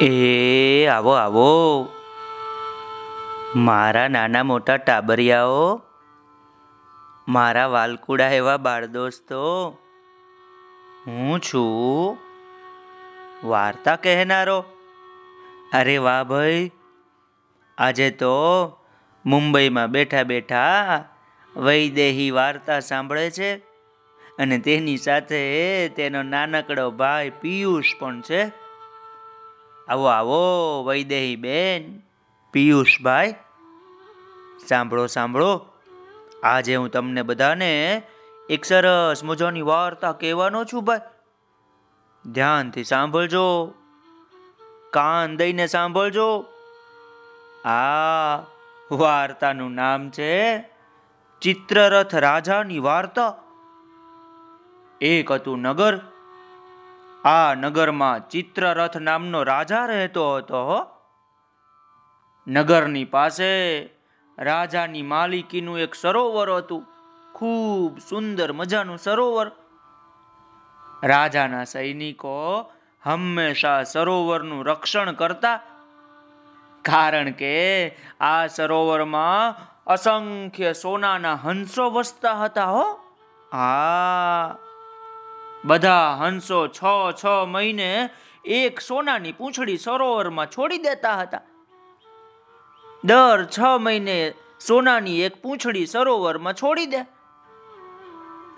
એ, આવો આવો. મારા નાના મોટા ટાબરિયાઓ, મારા વાલકુડા એવા બાળ દોસ્તો હું છું. વાર્તા કહેનારો. અરે વાહ ભાઈ, આજે તો મુંબઈમાં બેઠા બેઠા વૈદેહી વાર્તા સાંભળે છે અને તેની સાથે તેનો નાનકડો ભાઈ પિયુષ પણ છે. આવો આવો, વૈદેહી બેન, પિયુષભાઈ, સાંભળો સાંભળો. આજે હું તમને બધાને એક સરસ મજાની વાર્તા કહેવાનો છું, ભાઈ. ધ્યાનથી સાંભળજો. કાન દઈને સાંભળજો. આ વાર્તાનું નામ છે ચિત્રરથ રાજાની વાર્તા. એક હતું નગર આ નગરમાં ચિત્રરથ નામનો રાજા રહેતો હતો નગરની પાસે રાજાની માલિકીનું એક સરોવર હતું. ખૂબ સુંદર મજાનું સરોવર. રાજાના સૈનિકો હંમેશા સરોવરનું રક્ષણ કરતા. કારણ કે આ સરોવરમાં અસંખ્ય સોનાના હંસો વસતા હતા હો. આ બધા હંસો છ છ મહિને એક સોનાની પૂંછડી સરોવરમાં છોડી દેતા હતા. દર છ મહિને સોનાની એક પૂંછડી સરોવરમાં છોડી દે.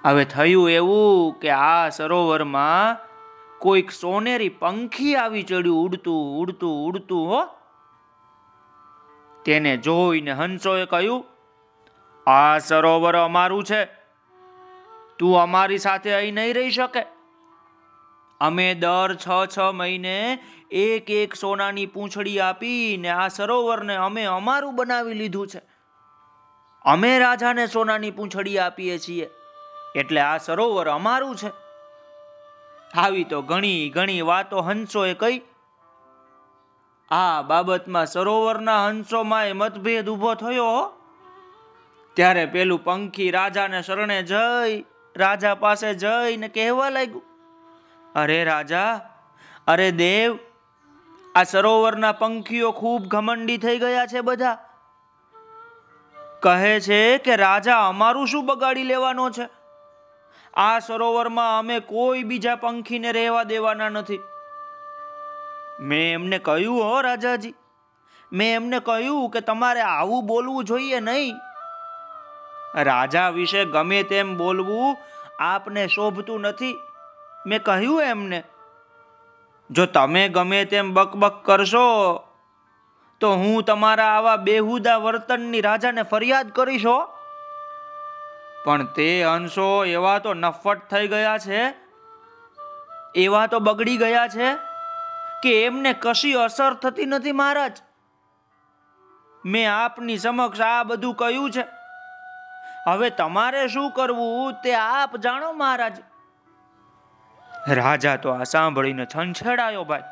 હવે થયું એવું કે આ સરોવરમાં કોઈક સોનેરી પંખી આવી ચડ્યું ઉડતું ઉડતું ઉડતું હો. તેને જોઈને હંસોએ કહ્યું, આ સરોવર અમારું છે. તું અમારી સાથે અહીં નહીં રહી શકે. અમે દર છ છ મહિને એક એક સોનાની પૂંછડી આપીને આ સરોવરને અમે અમારું બનાવી લીધું છે. અમે રાજાને સોનાની પૂંછડી આપીએ છીએ, એટલે આ સરોવર અમારું છે. આવી તો ઘણી ઘણી વાતો હંસોએ કહી. આ બાબતમાં સરોવરના હંસોમાં મતભેદ ઊભો થયો ત્યારે પેલું પંખી રાજાને શરણે જઈ રાજા પાસે જઈને કહેવા લાગ્યું, અરે રાજા, અરે દેવ, આ સરોવરના પંખીઓ ખૂબ ઘમંડી થઈ ગયા છે બધા. કહે છે કે રાજા અમારું શું બગાડી લેવાનો છે? આ સરોવરમાં અમે કોઈ બીજા પંખીને રહેવા દેવાના નથી. મેં એમને કહ્યું, હો રાજાજી, મેં એમને કહ્યું કે તમારે આવું બોલવું જોઈએ નહીં. રાજા વિશે ગમે તેમ બોલવું આપને શોભતું નથી. મેં કહ્યું એમને, જો તમે ગમે તેમ બકબક કરશો, તો હું તમારા આવા બેહુદા વર્તનની રાજાને ફરિયાદ કરીશો પણ તે અંશો એવા તો નફટ થઈ ગયા છે, એવા તો બગડી ગયા છે કે એમને કશી અસર થતી નથી મહારાજ. મેં આપની સમક્ષ આ બધું કહ્યું છે. હવે તમારે શું કરવું તે આપ જાણો મહારાજ. રાજા તો આ સાંભળીને છંછેડાયો ભાઈ.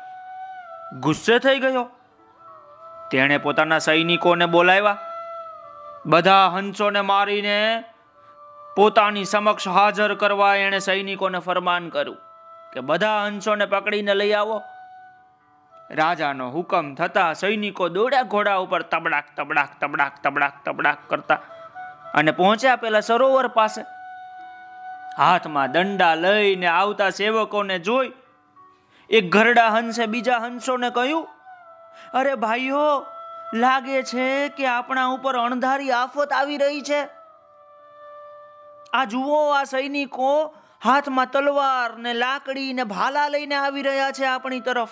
ગુસ્સે થઈ ગયો. તેણે પોતાના સૈનિકોને બોલાવ્યા. બધા હંસોને મારીને પોતાની સમક્ષ હાજર કરવા એણે સૈનિકોને ફરમાન કર્યું કે બધા હંસોને પકડીને લઈ આવો. રાજાનો હુકમ થતા સૈનિકો દોડ્યા ઘોડા ઉપર તબડાક તબડાક તબડાક તબડાક તબડાક કરતા અને પહોંચ્યા પેલા સરોવર પાસે. હાથમાં દંડા લઈને આવતા સેવકોને જોઈ એક ઘરડા હંસે બીજા હંસોને કહ્યું, અરે ભાઈઓ, લાગે છે કે આપણા ઉપર અણધારી આફત આવી રહી છે. આ જુઓ, આ સૈનિકો હાથમાં તલવાર ને લાકડી ને ભાલા લઈને આવી રહ્યા છે આપણી તરફ.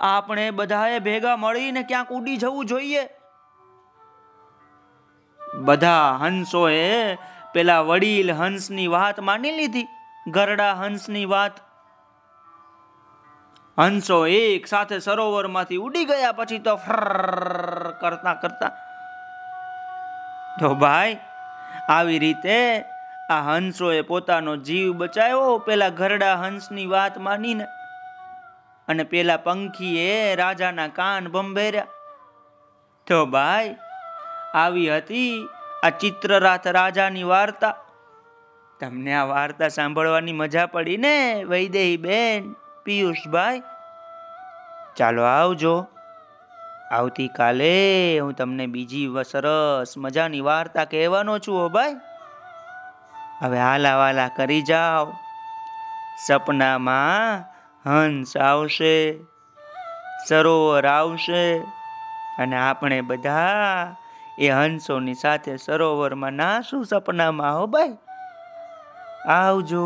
આપણે બધાએ ભેગા મળીને ક્યાંક ઉડી જવું જોઈએ. બધા હંસોએ પેલા વડીલ હંસની વાત માની લીધી, ગરડા હંસની વાત. હંસો એક સાથે સરોવરમાંથી ઉડી ગયા પછી તો કરતા કરતા તો ભાઈ, આવી રીતે આ હંસોએ પોતાનો જીવ બચાવ્યો પેલા ઘરડા હંસની વાત માનીને અને પેલા પંખીએ રાજાના કાન ભંભેર્યા તો ભાઈ આવી હતી. આ ચિત્રરાથ રાજાની વાર્તા. તમને આ વાર્તા સાંભળવાની મજા પડી ને વૈદેહી બેન પિયુષભાઈ, ચાલો આવજો. આવતીકાલે હું તમને બીજી સરસ મજાની વાર્તા કહેવાનો છું હો ભાઈ. હવે હાલા વાલા કરી જાઓ. સપનામાં હંસ આવશે, સરોવર આવશે, અને આપણે બધા એ હંસોની સાથે સરોવરમાં ના શું સપનામાં હો ભાઈ. આવજો.